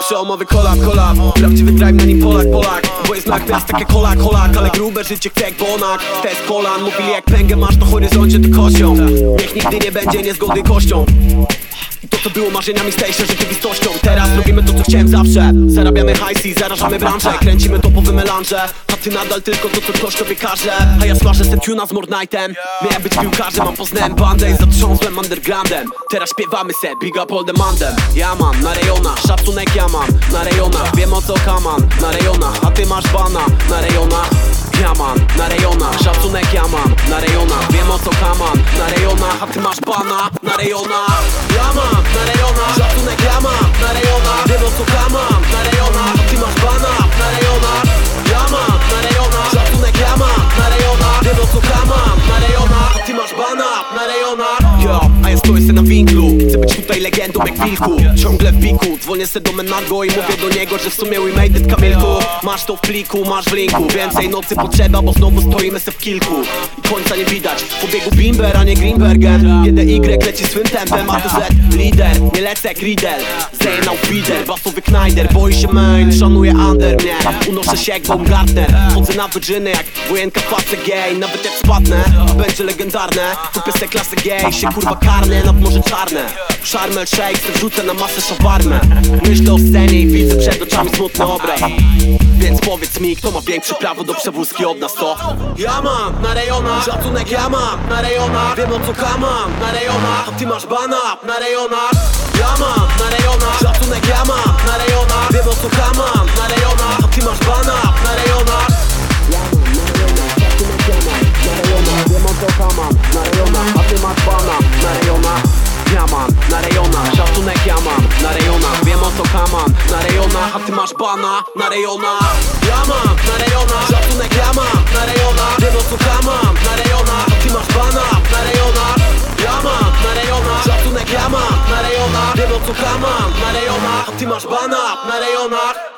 Przełomowy kolab, kolab Prawdziwy drive na nim Polak, Polak. Bo jest jak miast takie kolak, kolak. Ale grube życie jak bonak. Test kolan Mówili jak pęgę masz na horyzoncie to kością Niech nigdy nie będzie niezgody kością i to co było marzeniami staje się rzeczywistością. Teraz robimy to co chciałem zawsze. Zarabiamy hajsy, zarażamy branżę. Kręcimy topowe melanże A ty nadal tylko to co ktoś tobie każe A ja smażę se tuna z Mornightem. Miałem być piłkarzem, a poznałem bandę I zatrząsłem undergroundem. Teraz śpiewamy se, big up all the mandem. Ja mam na rejonach, szacunek ja mam. Na rejonach, wiem o co kaman. Na rejonach, a ty masz bana. Na rejonach ja mam. Na rejonach, szacunek ja mam. Na rejonach Wiem o co kaman. Na rejonach, a ty masz bana. Na rejonach Tutaj legendą jak wilku. Ciągle w biku, dzwonię se do Menargo I mówię do niego, że w sumie we made it kamilku. Masz to w pliku, masz w linku. Więcej nocy potrzeba, bo znowu stoimy se w kilku. I końca nie widać, w pobiegu bimber, a nie Greenbergen Jeden Y leci swym tempem, a to Z. Lider, nie lecę jak Riddle Zajnał feeder, basowy knajder Boi się main, szanuje under mnie Unoszę się jak Baumgartner. Chodzę na wyżyny jak wojenka face gay Nawet jak spadnę, będzie legendarne. Kupię se klasę gay, się kurwa karnę Nad morze czarne. Sharmel Shake, wrzucę na masę szawarmę. Myślę o scenie i widzę przed oczami smutny obraz. Więc powiedz mi, kto ma większe prawo do przewózki od nas to? Ja mam na rejonach, szacunek ja mam na rejonach. Wiem o co kamam na rejonach, a ty masz bana na rejonach. Ja mam na rejonach, szacunek ja mam na rejonach Wiem o co kamam na rejonach, a ty masz bana na rejonach Ja mam na rejonach, szacunek ja na rejonach Wiem o co kamam na rejonach, a ty masz bana na rejonach na rejonach, na rejonach Wiem o na rejonach, a ty masz bana na rejonach Ja mam na rejonach, masz banat na rejonach.